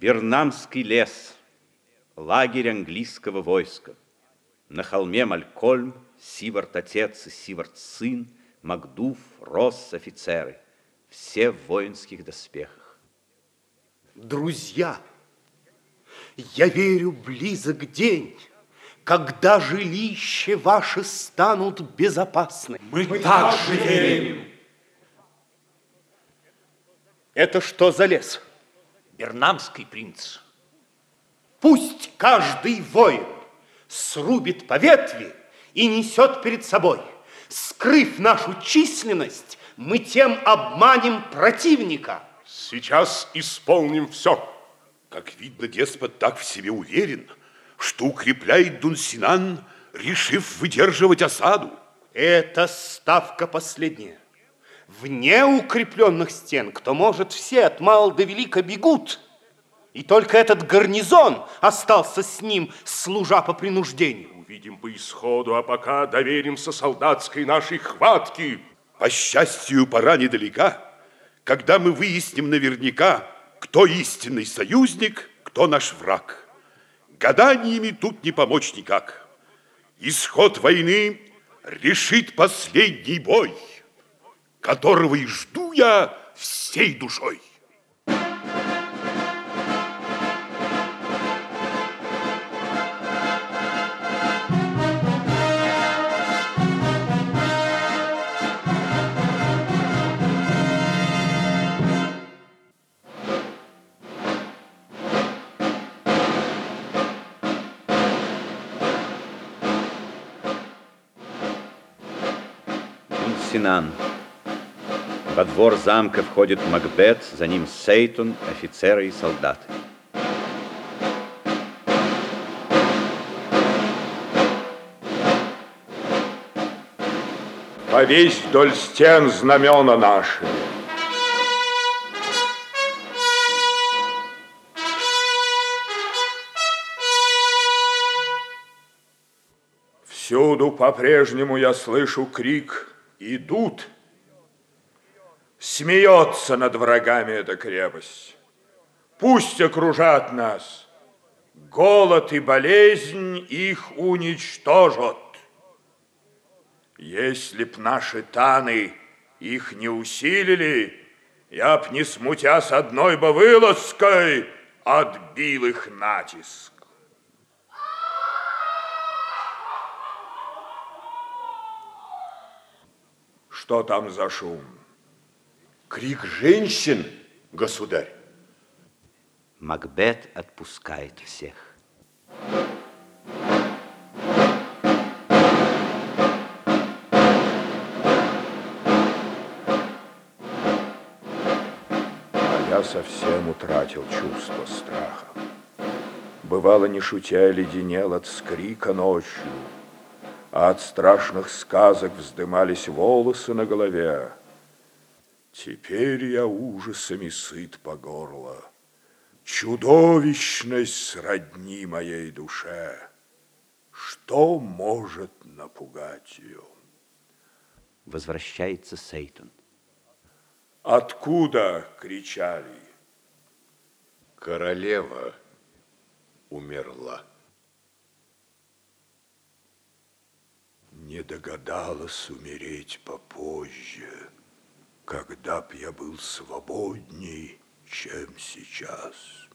Бернамский лес, лагерь английского войска. На холме Малькольм, Сивард отец и Сивард сын, Макдув, Росс офицеры, все в воинских доспехах. Друзья, я верю, близок день, когда жилища ваши станут безопасны. Мы, Мы также верим. Это что за лес? Бернамский принц. Пусть каждый воин срубит по ветви и несет перед собой. Скрыв нашу численность, мы тем обманем противника. Сейчас исполним все. Как видно, деспот так в себе уверен, что укрепляет Дунсинан, решив выдерживать осаду. Это ставка последняя. Вне укрепленных стен, кто может, все от мала до велика бегут. И только этот гарнизон остался с ним, служа по принуждению. Увидим по исходу, а пока доверимся солдатской нашей хватке. По счастью, пора недалека, когда мы выясним наверняка, кто истинный союзник, кто наш враг. Гаданиями тут не помочь никак. Исход войны решит последний бой, которого и жду я всей душой. Синан. Во двор замка входит Макбет, за ним Сейтун, офицеры и солдаты. Повесь вдоль стен знамена наши. Всюду по-прежнему я слышу крик идут. Смеется над врагами эта крепость. Пусть окружат нас. Голод и болезнь их уничтожат. Если б наши таны их не усилили, я б, не смутя с одной бы вылазкой, отбил их натиск. Что там за шум? Крик женщин, государь. Макбет отпускает всех. А я совсем утратил чувство страха. Бывало, не шутя, леденел от скрика ночью, а от страшных сказок вздымались волосы на голове. Теперь я ужасами сыт по горло. Чудовищность сродни моей душе. Что может напугать ее? Возвращается Сейтон. Откуда кричали? Королева умерла. не догадалась умереть попозже, когда б я был свободней, чем сейчас.